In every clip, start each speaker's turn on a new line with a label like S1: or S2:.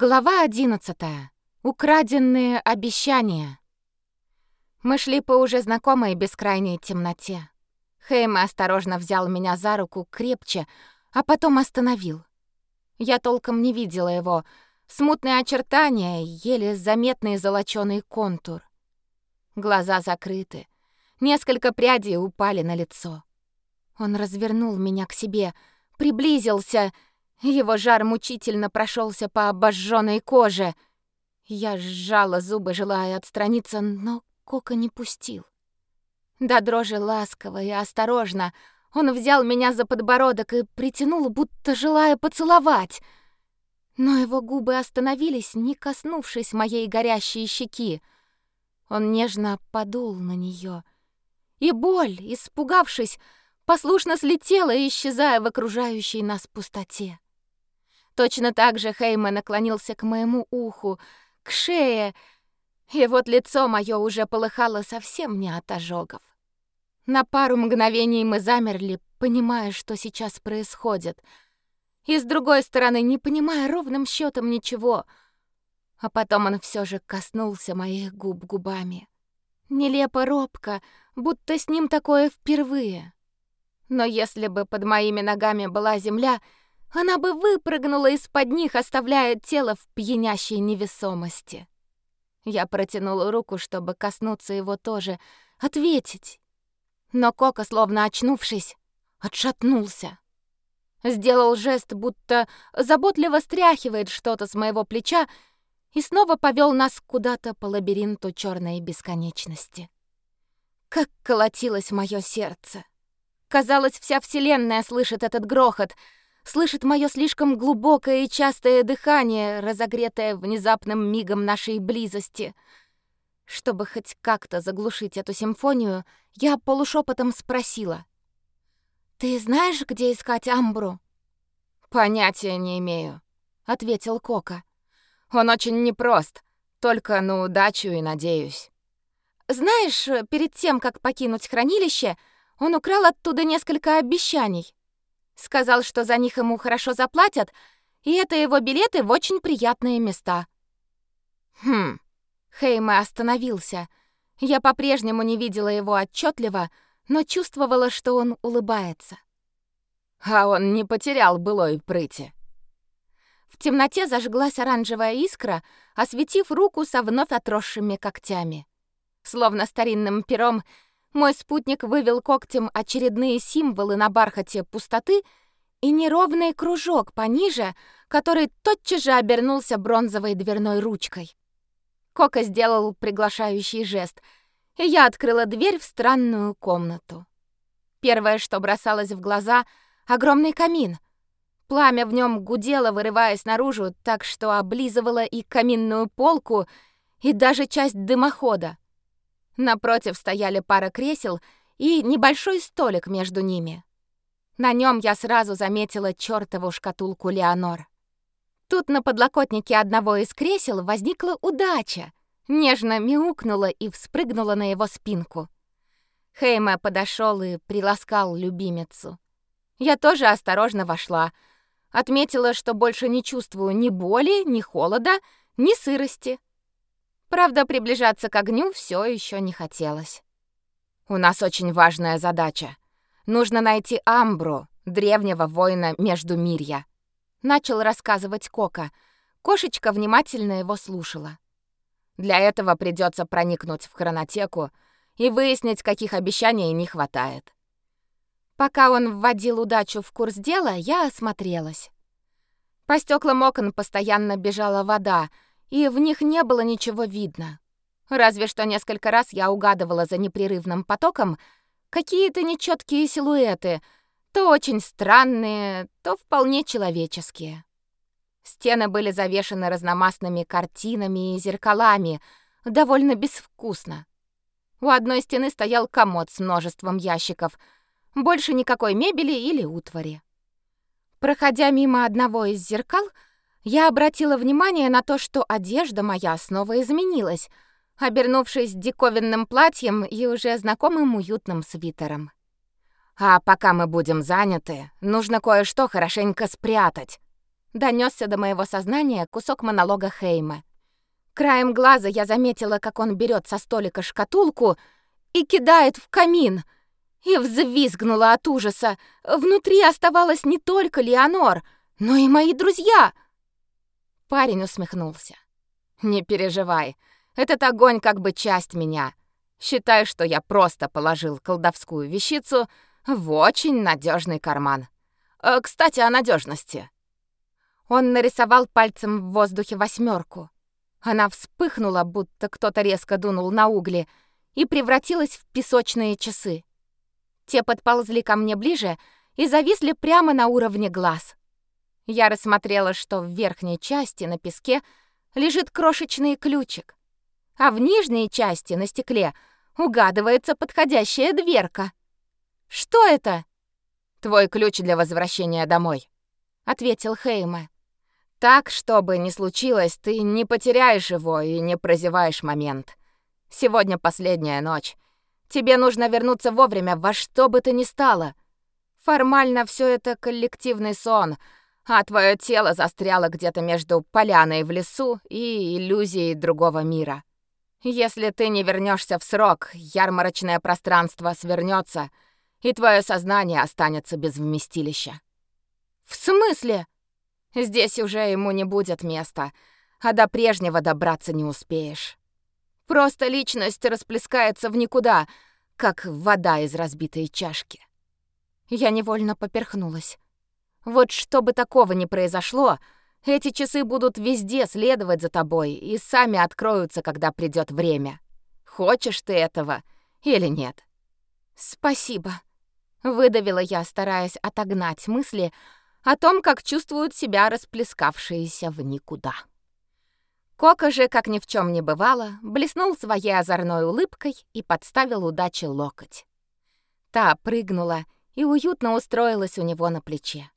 S1: Глава одиннадцатая. Украденные обещания. Мы шли по уже знакомой бескрайней темноте. Хейма осторожно взял меня за руку крепче, а потом остановил. Я толком не видела его. Смутные очертания, еле заметный золочёный контур. Глаза закрыты. Несколько прядей упали на лицо. Он развернул меня к себе, приблизился — его жар мучительно прошелся по обожженной коже. Я сжала зубы, желая отстраниться, но Кока не пустил. Да дрожи ласково и осторожно он взял меня за подбородок и притянул, будто желая поцеловать. Но его губы остановились, не коснувшись моей горящей щеки. Он нежно подул на нее, и боль, испугавшись, послушно слетела, исчезая в окружающей нас пустоте. Точно так же Хейма наклонился к моему уху, к шее, и вот лицо мое уже полыхало совсем не от ожогов. На пару мгновений мы замерли, понимая, что сейчас происходит, и с другой стороны, не понимая ровным счетом ничего. А потом он все же коснулся моих губ губами. Нелепо робко, будто с ним такое впервые. Но если бы под моими ногами была земля, она бы выпрыгнула из-под них, оставляя тело в пьянящей невесомости. Я протянула руку, чтобы коснуться его тоже, ответить. Но Кока, словно очнувшись, отшатнулся. Сделал жест, будто заботливо стряхивает что-то с моего плеча и снова повел нас куда-то по лабиринту черной бесконечности. Как колотилось мое сердце. Казалось, вся вселенная слышит этот грохот — слышит мое слишком глубокое и частое дыхание, разогретое внезапным мигом нашей близости. Чтобы хоть как-то заглушить эту симфонию, я полушепотом спросила. «Ты знаешь, где искать Амбру?» «Понятия не имею», — ответил Кока. «Он очень непрост, только на удачу и надеюсь». «Знаешь, перед тем, как покинуть хранилище, он украл оттуда несколько обещаний. Сказал, что за них ему хорошо заплатят, и это его билеты в очень приятные места. Хм. Хейме остановился. Я по-прежнему не видела его отчетливо, но чувствовала, что он улыбается. А он не потерял былой прыти. В темноте зажглась оранжевая искра, осветив руку со вновь отросшими когтями. Словно старинным пером мой спутник вывел когтем очередные символы на бархате пустоты и неровный кружок пониже, который тотчас же обернулся бронзовой дверной ручкой. Кока сделал приглашающий жест, и я открыла дверь в странную комнату. Первое, что бросалось в глаза — огромный камин. Пламя в нем гудело, вырываясь наружу, так что облизывало и каминную полку, и даже часть дымохода. Напротив стояли пара кресел и небольшой столик между ними. На нем я сразу заметила чёртову шкатулку Леонор. Тут на подлокотнике одного из кресел возникла удача. Нежно мяукнула и вспрыгнула на его спинку. Хейма подошел и приласкал любимицу. Я тоже осторожно вошла. Отметила, что больше не чувствую ни боли, ни холода, ни сырости. Правда, приближаться к огню все еще не хотелось. У нас очень важная задача. Нужно найти Амбру, древнего воина между мирья. Начал рассказывать Кока. Кошечка внимательно его слушала. Для этого придется проникнуть в хронотеку и выяснить, каких обещаний не хватает. Пока он вводил удачу в курс дела, я осмотрелась. По стеклам окон постоянно бежала вода, и в них не было ничего видно. Разве что несколько раз я угадывала за непрерывным потоком какие-то нечеткие силуэты, то очень странные, то вполне человеческие. Стены были завешаны разномастными картинами и зеркалами, довольно безвкусно. У одной стены стоял комод с множеством ящиков, больше никакой мебели или утвари. Проходя мимо одного из зеркал, я обратила внимание на то, что одежда моя снова изменилась, обернувшись диковинным платьем и уже знакомым уютным свитером. А пока мы будем заняты, нужно кое-что хорошенько спрятать, донесся до моего сознания кусок монолога Хейма. Краем глаза я заметила, как он берет со столика шкатулку и кидает в камин. И взвизгнула от ужаса. Внутри оставалась не только Леонор, но и мои друзья. Парень усмехнулся. Не переживай, этот огонь как бы часть меня. Считай, что я просто положил колдовскую вещицу в очень надежный карман. Э, кстати, о надежности. Он нарисовал пальцем в воздухе восьмерку. Она вспыхнула, будто кто-то резко дунул на угли, и превратилась в песочные часы. Те подползли ко мне ближе и зависли прямо на уровне глаз. Я рассмотрела, что в верхней части на песке лежит крошечный ключик, а в нижней части на стекле угадывается подходящая дверка. Что это? Твой ключ для возвращения домой, ответил Хейма. Так, что бы ни случилось, ты не потеряешь его и не прозеваешь момент. Сегодня последняя ночь. Тебе нужно вернуться вовремя во что бы то ни стало. Формально все это коллективный сон, а твое тело застряло где-то между поляной в лесу и иллюзией другого мира. Если ты не вернешься в срок, ярмарочное пространство свернется, и твое сознание останется без вместилища. В смысле? Здесь уже ему не будет места, а до прежнего добраться не успеешь. Просто личность расплескается в никуда, как вода из разбитой чашки. Я невольно поперхнулась. Вот чтобы такого не произошло, эти часы будут везде следовать за тобой и сами откроются, когда придет время. Хочешь ты этого или нет? Спасибо, выдавила я, стараясь отогнать мысли о том, как чувствуют себя расплескавшиеся в никуда. Кока же, как ни в чем не бывало, блеснул своей озорной улыбкой и подставил удаче локоть. Та прыгнула и уютно устроилась у него на плече.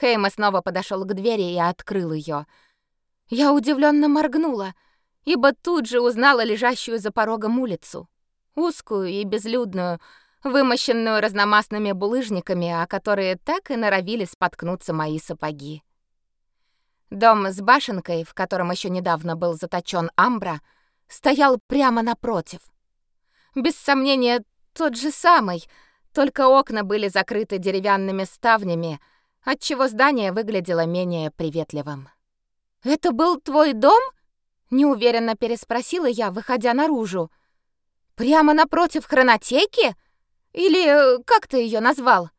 S1: Хейма снова подошел к двери и открыл ее. Я удивленно моргнула, ибо тут же узнала лежащую за порогом улицу, узкую и безлюдную, вымощенную разномастными булыжниками, о которые так и норовили споткнуться мои сапоги. Дом с башенкой, в котором еще недавно был заточен Амбра, стоял прямо напротив. Без сомнения, тот же самый, только окна были закрыты деревянными ставнями, отчего здание выглядело менее приветливым. «Это был твой дом?» — неуверенно переспросила я, выходя наружу. «Прямо напротив хронотеки?» Или э, как ты ее назвал?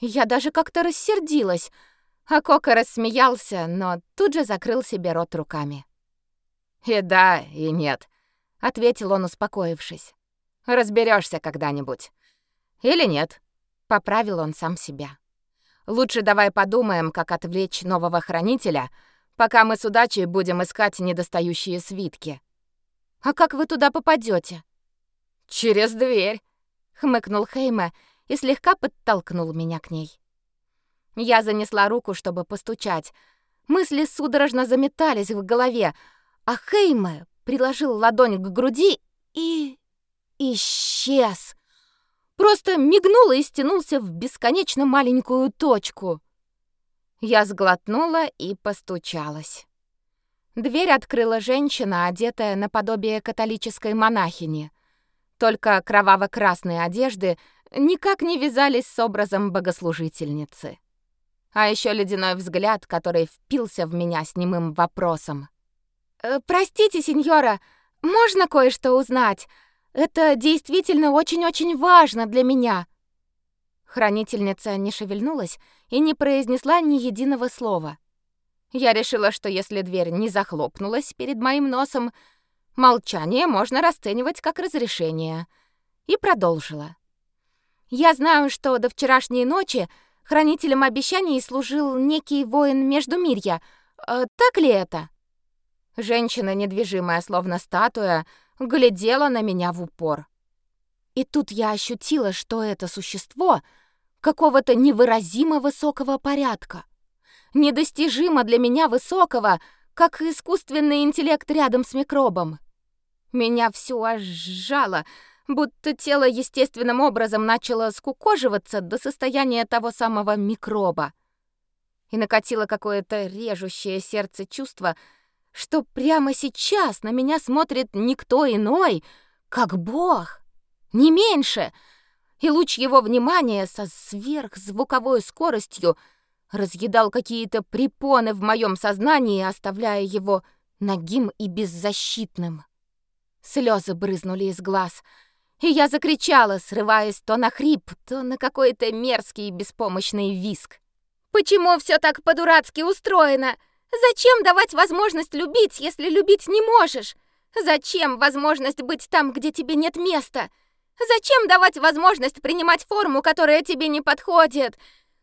S1: Я даже как-то рассердилась, а Кока рассмеялся, но тут же закрыл себе рот руками. «И да, и нет», — ответил он, успокоившись. Разберешься когда-нибудь. Или нет?» — поправил он сам себя. «Лучше давай подумаем, как отвлечь нового хранителя, пока мы с удачей будем искать недостающие свитки». «А как вы туда попадете? «Через дверь», хмыкнул Хейме и слегка подтолкнул меня к ней. Я занесла руку, чтобы постучать. Мысли судорожно заметались в голове, а Хейме приложил ладонь к груди и исчез. Просто мигнул и стянулся в бесконечно маленькую точку. Я сглотнула и постучалась. Дверь открыла женщина, одетая наподобие католической монахини. Только кроваво-красные одежды никак не вязались с образом богослужительницы. А еще ледяной взгляд, который впился в меня с немым вопросом. «Э, «Простите, сеньора, можно кое-что узнать? Это действительно очень-очень важно для меня». Хранительница не шевельнулась и не произнесла ни единого слова. Я решила, что если дверь не захлопнулась перед моим носом, Молчание можно расценивать как разрешение. И продолжила. Я знаю, что до вчерашней ночи хранителем обещаний служил некий воин Междумирья. Э, так ли это? Женщина, недвижимая, словно статуя, глядела на меня в упор. И тут я ощутила, что это существо какого-то невыразимо высокого порядка. Недостижимо для меня высокого, как искусственный интеллект рядом с микробом. Меня всю аж сжало, будто тело естественным образом начало скукоживаться до состояния того самого микроба. и накатило какое-то режущее сердце чувство, что прямо сейчас на меня смотрит никто иной, как Бог, не меньше, и луч его внимания со сверхзвуковой скоростью разъедал какие-то препоны в моем сознании, оставляя его нагим и беззащитным. Слезы брызнули из глаз, и я закричала, срываясь то на хрип, то на какой-то мерзкий беспомощный виск. «Почему все так по-дурацки устроено? Зачем давать возможность любить, если любить не можешь? Зачем возможность быть там, где тебе нет места? Зачем давать возможность принимать форму, которая тебе не подходит?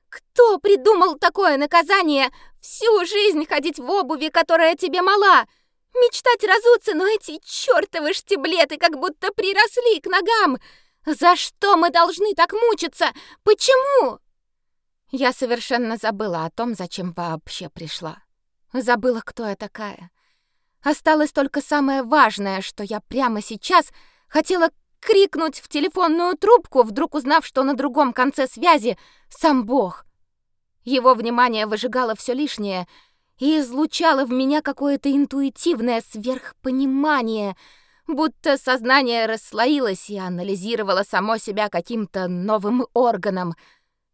S1: Кто придумал такое наказание? Всю жизнь ходить в обуви, которая тебе мала? Мечтать разуться, но эти чёртовы штиблеты как будто приросли к ногам. За что мы должны так мучиться? Почему? Я совершенно забыла о том, зачем вообще пришла. Забыла, кто я такая. Осталось только самое важное, что я прямо сейчас хотела крикнуть в телефонную трубку, вдруг узнав, что на другом конце связи сам Бог. Его внимание выжигало все лишнее и излучало в меня какое-то интуитивное сверхпонимание, будто сознание расслоилось и анализировало само себя каким-то новым органом.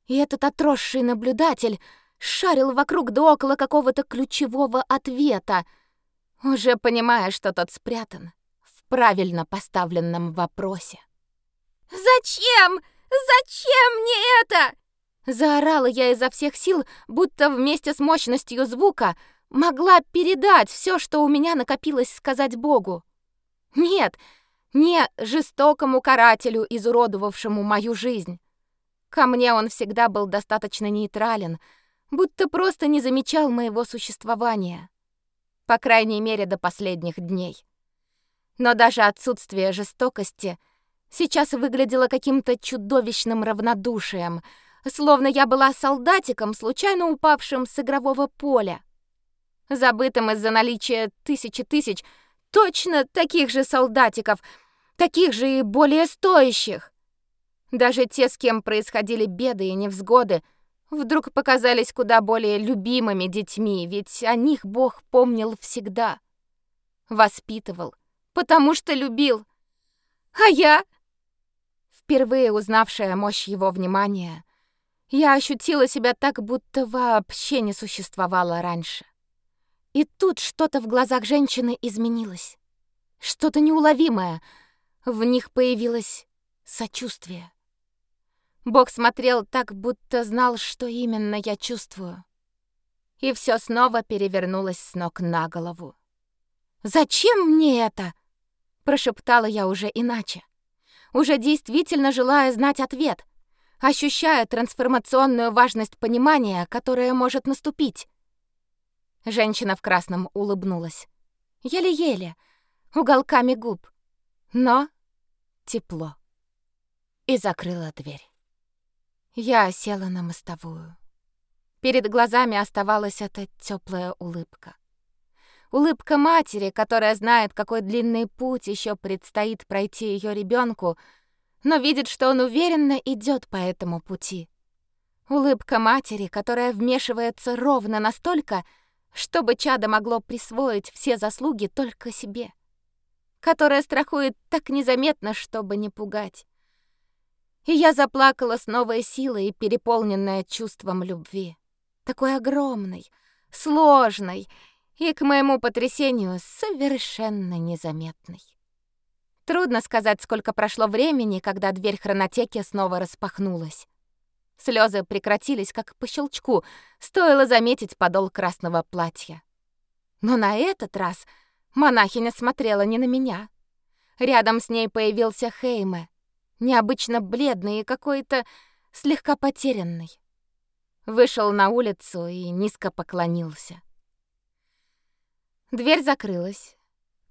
S1: И этот отросший наблюдатель шарил вокруг да около какого-то ключевого ответа, уже понимая, что тот спрятан в правильно поставленном вопросе. «Зачем? Зачем мне это?» Заорала я изо всех сил, будто вместе с мощностью звука могла передать все, что у меня накопилось сказать Богу. Нет, не жестокому карателю, изуродовавшему мою жизнь. Ко мне он всегда был достаточно нейтрален, будто просто не замечал моего существования. По крайней мере, до последних дней. Но даже отсутствие жестокости сейчас выглядело каким-то чудовищным равнодушием, словно я была солдатиком, случайно упавшим с игрового поля. Забытым из-за наличия тысячи тысяч точно таких же солдатиков, таких же и более стоящих. Даже те, с кем происходили беды и невзгоды, вдруг показались куда более любимыми детьми, ведь о них Бог помнил всегда. Воспитывал, потому что любил. А я, впервые узнавшая мощь его внимания, я ощутила себя так, будто вообще не существовала раньше. И тут что-то в глазах женщины изменилось. Что-то неуловимое. В них появилось сочувствие. Бог смотрел так, будто знал, что именно я чувствую. И все снова перевернулось с ног на голову. «Зачем мне это?» — прошептала я уже иначе. Уже действительно желая знать ответ, ощущая трансформационную важность понимания, которое может наступить. Женщина в красном улыбнулась. Еле-еле, уголками губ, но тепло. И закрыла дверь. Я села на мостовую. Перед глазами оставалась эта теплая улыбка. Улыбка матери, которая знает, какой длинный путь еще предстоит пройти ее ребенку, но видит, что он уверенно идет по этому пути. Улыбка матери, которая вмешивается ровно настолько, чтобы чадо могло присвоить все заслуги только себе. Которая страхует так незаметно, чтобы не пугать. И я заплакала с новой силой, переполненная чувством любви. Такой огромной, сложной и, к моему потрясению, совершенно незаметной. Трудно сказать, сколько прошло времени, когда дверь хронотеки снова распахнулась. Слезы прекратились, как по щелчку, стоило заметить подол красного платья. Но на этот раз монахиня смотрела не на меня. Рядом с ней появился Хейме, необычно бледный и какой-то слегка потерянный. Вышел на улицу и низко поклонился. Дверь закрылась.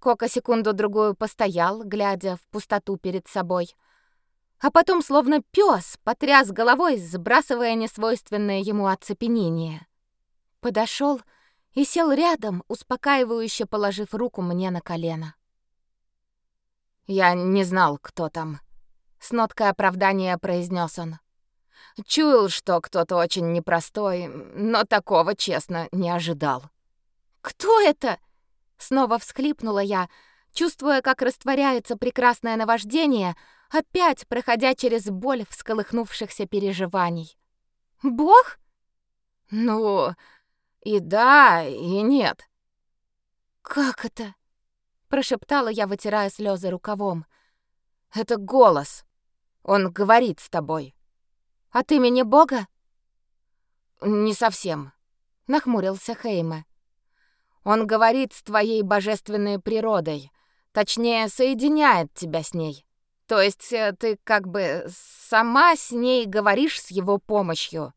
S1: Кока секунду-другую постоял, глядя в пустоту перед собой. А потом, словно пес, потряс головой, сбрасывая несвойственное ему оцепенение. Подошел и сел рядом, успокаивающе положив руку мне на колено. «Я не знал, кто там», с ноткой оправдания произнес он. Чуял, что кто-то очень непростой, но такого, честно, не ожидал. «Кто это?» Снова всхлипнула я, чувствуя, как растворяется прекрасное наваждение, опять проходя через боль всколыхнувшихся переживаний. «Бог?» «Ну, и да, и нет». «Как это?» — прошептала я, вытирая слезы рукавом. «Это голос. Он говорит с тобой». «От имени Бога?» «Не совсем», — нахмурился Хейме. «Он говорит с твоей божественной природой, точнее, соединяет тебя с ней. То есть э, ты как бы сама с ней говоришь с его помощью».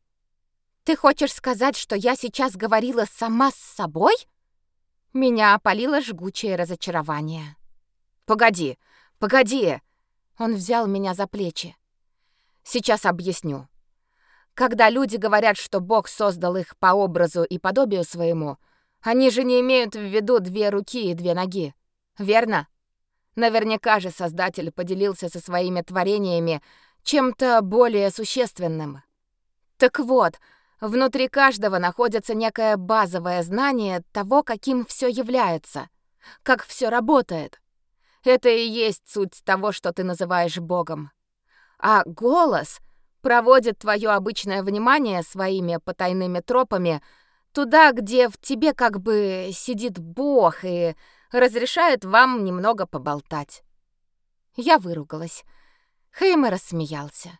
S1: «Ты хочешь сказать, что я сейчас говорила сама с собой?» Меня опалило жгучее разочарование. «Погоди, погоди!» Он взял меня за плечи. Сейчас объясню. Когда люди говорят, что Бог создал их по образу и подобию своему, они же не имеют в виду две руки и две ноги. Верно? Наверняка же Создатель поделился со своими творениями чем-то более существенным. Так вот, внутри каждого находится некое базовое знание того, каким все является, как все работает. Это и есть суть того, что ты называешь Богом а голос проводит твое обычное внимание своими потайными тропами туда, где в тебе как бы сидит Бог и разрешает вам немного поболтать. Я выругалась. Хеймер рассмеялся.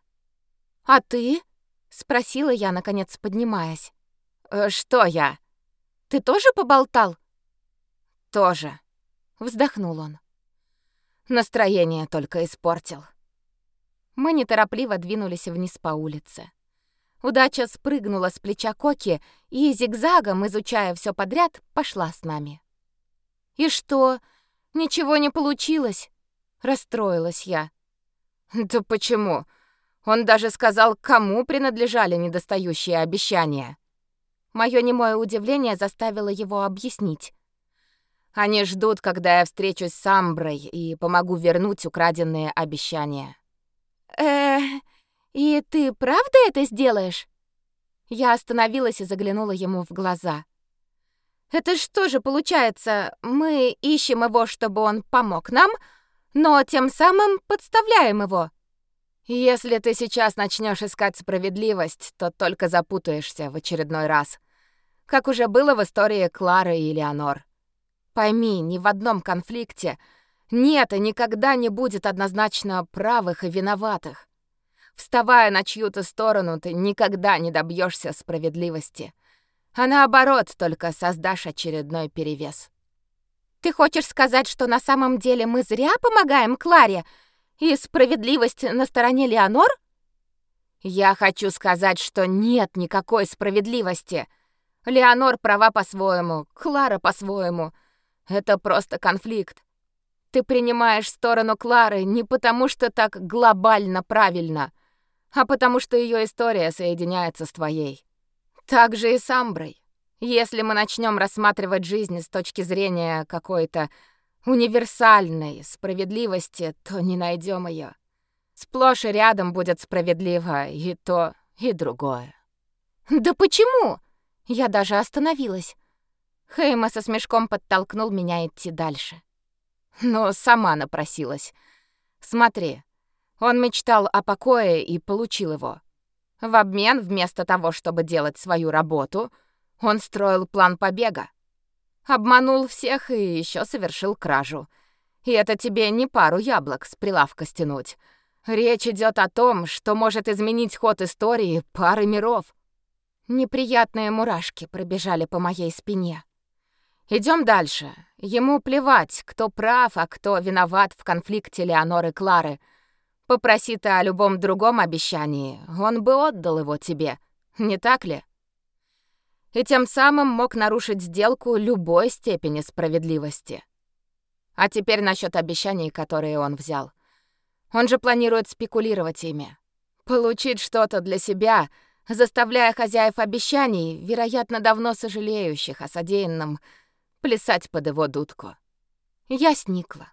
S1: «А ты?» — спросила я, наконец поднимаясь. «Э, «Что я?» «Ты тоже поболтал?» «Тоже», — вздохнул он. Настроение только испортил. Мы неторопливо двинулись вниз по улице. Удача спрыгнула с плеча Коки и зигзагом, изучая все подряд, пошла с нами. «И что? Ничего не получилось?» — расстроилась я. «Да почему? Он даже сказал, кому принадлежали недостающие обещания». Моё немое удивление заставило его объяснить. «Они ждут, когда я встречусь с Амброй и помогу вернуть украденные обещания» э и ты правда это сделаешь?» Я остановилась и заглянула ему в глаза. «Это что же получается, мы ищем его, чтобы он помог нам, но тем самым подставляем его?» «Если ты сейчас начнешь искать справедливость, то только запутаешься в очередной раз, как уже было в истории Клары и Леонор. Пойми, ни в одном конфликте нет и никогда не будет однозначно правых и виноватых. Вставая на чью-то сторону, ты никогда не добьешься справедливости. А наоборот, только создашь очередной перевес. Ты хочешь сказать, что на самом деле мы зря помогаем Кларе, и справедливость на стороне Леонор? Я хочу сказать, что нет никакой справедливости. Леонор права по-своему, Клара по-своему. Это просто конфликт. Ты принимаешь сторону Клары не потому, что так глобально правильно — а потому что ее история соединяется с твоей. Так же и с Амброй. Если мы начнем рассматривать жизнь с точки зрения какой-то универсальной справедливости, то не найдем ее. Сплошь и рядом будет справедливо и то, и другое. Да почему? Я даже остановилась. Хейма со смешком подтолкнул меня идти дальше. Но сама напросилась. Смотри, он мечтал о покое и получил его. В обмен, вместо того, чтобы делать свою работу, он строил план побега. Обманул всех и еще совершил кражу. И это тебе не пару яблок с прилавка стянуть. Речь идет о том, что может изменить ход истории пары миров. Неприятные мурашки пробежали по моей спине. Идем дальше. Ему плевать, кто прав, а кто виноват в конфликте Леоноры и Клары — Попроси ты о любом другом обещании, он бы отдал его тебе, не так ли? И тем самым мог нарушить сделку любой степени справедливости. А теперь насчет обещаний, которые он взял. Он же планирует спекулировать ими. Получить что-то для себя, заставляя хозяев обещаний, вероятно, давно сожалеющих о содеянном, плясать под его дудку. Я сникла.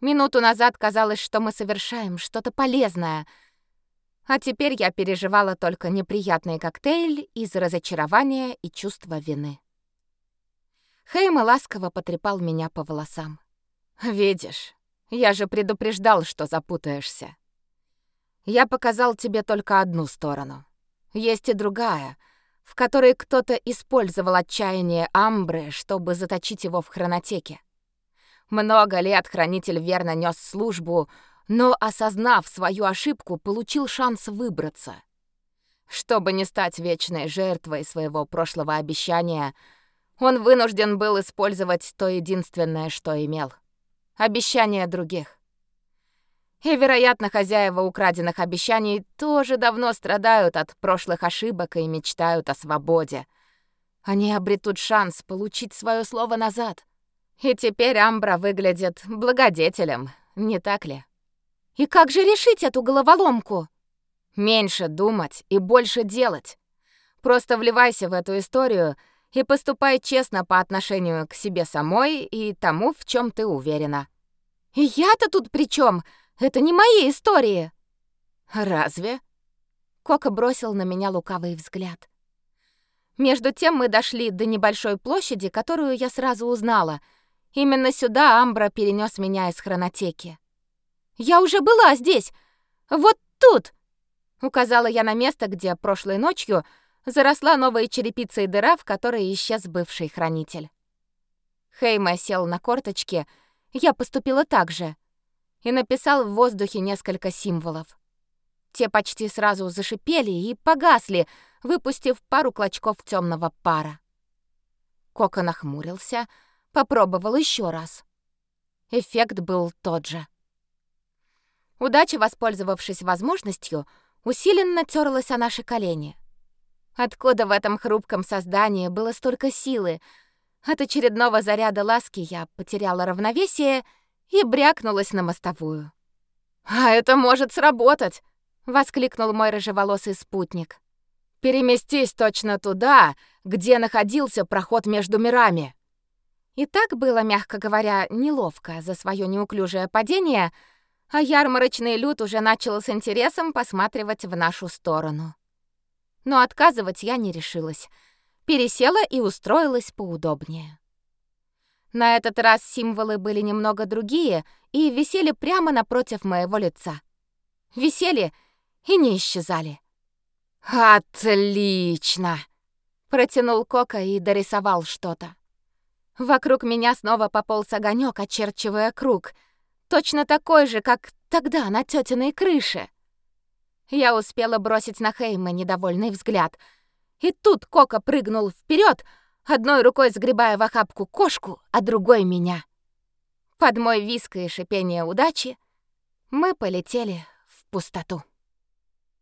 S1: Минуту назад казалось, что мы совершаем что-то полезное. А теперь я переживала только неприятный коктейль из разочарования и чувства вины. Хейма ласково потрепал меня по волосам. «Видишь, я же предупреждал, что запутаешься. Я показал тебе только одну сторону. Есть и другая, в которой кто-то использовал отчаяние Амбры, чтобы заточить его в хронотеке. Много лет хранитель верно нес службу, но, осознав свою ошибку, получил шанс выбраться. Чтобы не стать вечной жертвой своего прошлого обещания, он вынужден был использовать то единственное, что имел — обещания других. И, вероятно, хозяева украденных обещаний тоже давно страдают от прошлых ошибок и мечтают о свободе. Они обретут шанс получить свое слово назад. И теперь Амбра выглядит благодетелем, не так ли? И как же решить эту головоломку? Меньше думать и больше делать. Просто вливайся в эту историю и поступай честно по отношению к себе самой и тому, в чем ты уверена. И я-то тут при чем? Это не мои истории. Разве? Кока бросил на меня лукавый взгляд. Между тем мы дошли до небольшой площади, которую я сразу узнала. Именно сюда Амбра перенес меня из хронотеки. Я уже была здесь. Вот тут. Указала я на место, где прошлой ночью заросла новая черепица и дыра, в которой исчез бывший хранитель. Хейма сел на корточки, я поступила так же и написал в воздухе несколько символов. Те почти сразу зашипели и погасли, выпустив пару клочков темного пара. Кока нахмурился, попробовал еще раз. Эффект был тот же. Удача, воспользовавшись возможностью, усиленно терлась о наши колени. Откуда в этом хрупком создании было столько силы? От очередного заряда ласки я потеряла равновесие и брякнулась на мостовую. «А это может сработать!» — воскликнул мой рыжеволосый спутник. «Переместись точно туда, где находился проход между мирами!» И так было, мягко говоря, неловко за свое неуклюжее падение — а ярмарочный люд уже начал с интересом посматривать в нашу сторону. Но отказывать я не решилась. Пересела и устроилась поудобнее. На этот раз символы были немного другие и висели прямо напротив моего лица. Висели и не исчезали. «Отлично!» — протянул Кока и дорисовал что-то. Вокруг меня снова пополз огонек, очерчивая круг — Точно такой же, как тогда на тётиной крыше. Я успела бросить на Хейма недовольный взгляд. И тут Кока прыгнул вперед, одной рукой сгребая в охапку кошку, а другой меня. Под мой виск и шипение удачи мы полетели в пустоту.